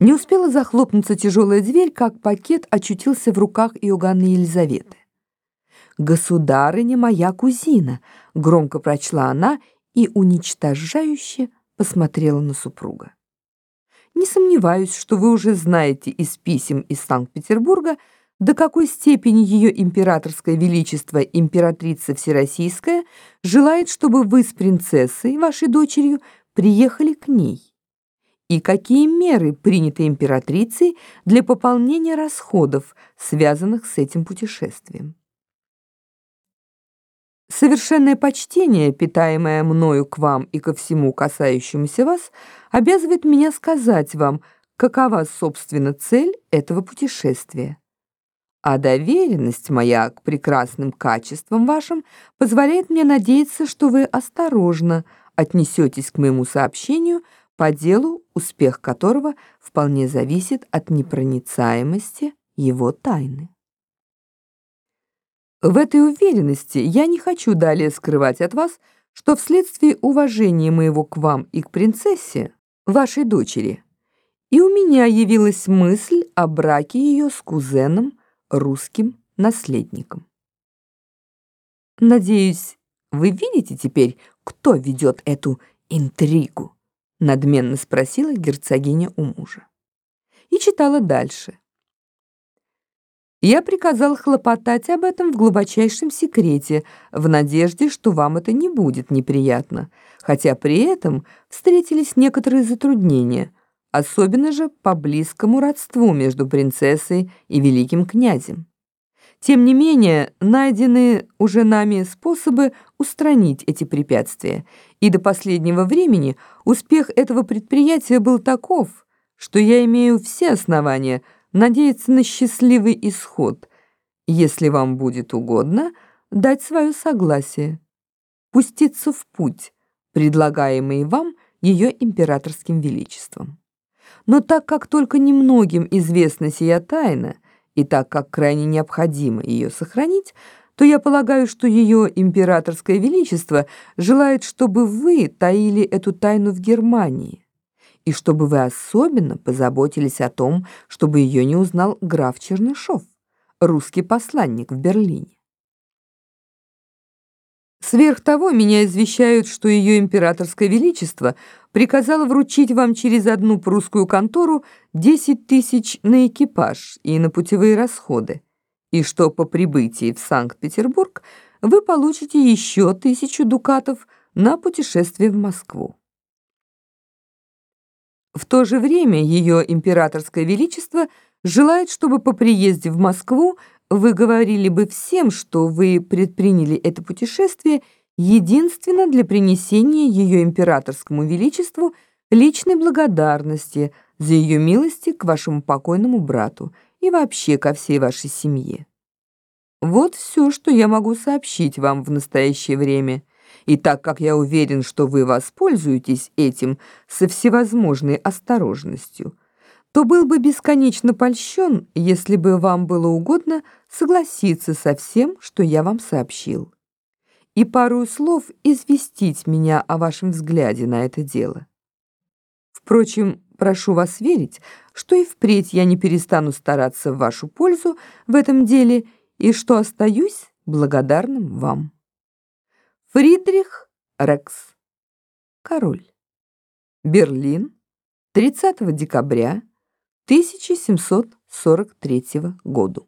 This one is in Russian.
Не успела захлопнуться тяжелая дверь, как пакет очутился в руках Иоганны Елизаветы. «Государыня моя кузина», — громко прочла она и уничтожающе посмотрела на супруга. «Не сомневаюсь, что вы уже знаете из писем из Санкт-Петербурга, до какой степени ее императорское величество, императрица Всероссийская, желает, чтобы вы с принцессой, вашей дочерью, приехали к ней и какие меры приняты императрицей для пополнения расходов, связанных с этим путешествием. Совершенное почтение, питаемое мною к вам и ко всему касающемуся вас, обязывает меня сказать вам, какова, собственно, цель этого путешествия. А доверенность моя к прекрасным качествам вашим позволяет мне надеяться, что вы осторожно отнесетесь к моему сообщению по делу, успех которого вполне зависит от непроницаемости его тайны. В этой уверенности я не хочу далее скрывать от вас, что вследствие уважения моего к вам и к принцессе, вашей дочери, и у меня явилась мысль о браке ее с кузеном, русским наследником. Надеюсь, вы видите теперь, кто ведет эту интригу надменно спросила герцогиня у мужа. И читала дальше. Я приказал хлопотать об этом в глубочайшем секрете, в надежде, что вам это не будет неприятно, хотя при этом встретились некоторые затруднения, особенно же по близкому родству между принцессой и великим князем. Тем не менее, найдены уже нами способы устранить эти препятствия, и до последнего времени успех этого предприятия был таков, что я имею все основания надеяться на счастливый исход, если вам будет угодно дать свое согласие, пуститься в путь, предлагаемый вам ее императорским величеством. Но так как только немногим известна сия тайна, и так как крайне необходимо ее сохранить, то я полагаю, что ее императорское величество желает, чтобы вы таили эту тайну в Германии, и чтобы вы особенно позаботились о том, чтобы ее не узнал граф Чернышов, русский посланник в Берлине. Сверх того, меня извещают, что ее императорское величество приказало вручить вам через одну прусскую контору 10 тысяч на экипаж и на путевые расходы, и что по прибытии в Санкт-Петербург вы получите еще тысячу дукатов на путешествие в Москву. В то же время ее императорское величество желает, чтобы по приезде в Москву вы говорили бы всем, что вы предприняли это путешествие единственно для принесения ее императорскому величеству личной благодарности за ее милости к вашему покойному брату и вообще ко всей вашей семье. Вот все, что я могу сообщить вам в настоящее время. И так как я уверен, что вы воспользуетесь этим со всевозможной осторожностью, то был бы бесконечно польщен, если бы вам было угодно согласиться со всем, что я вам сообщил, и пару слов известить меня о вашем взгляде на это дело. Впрочем, прошу вас верить, что и впредь я не перестану стараться в вашу пользу в этом деле и что остаюсь благодарным вам. Фридрих Рекс. Король. Берлин. 30 декабря 1743 году.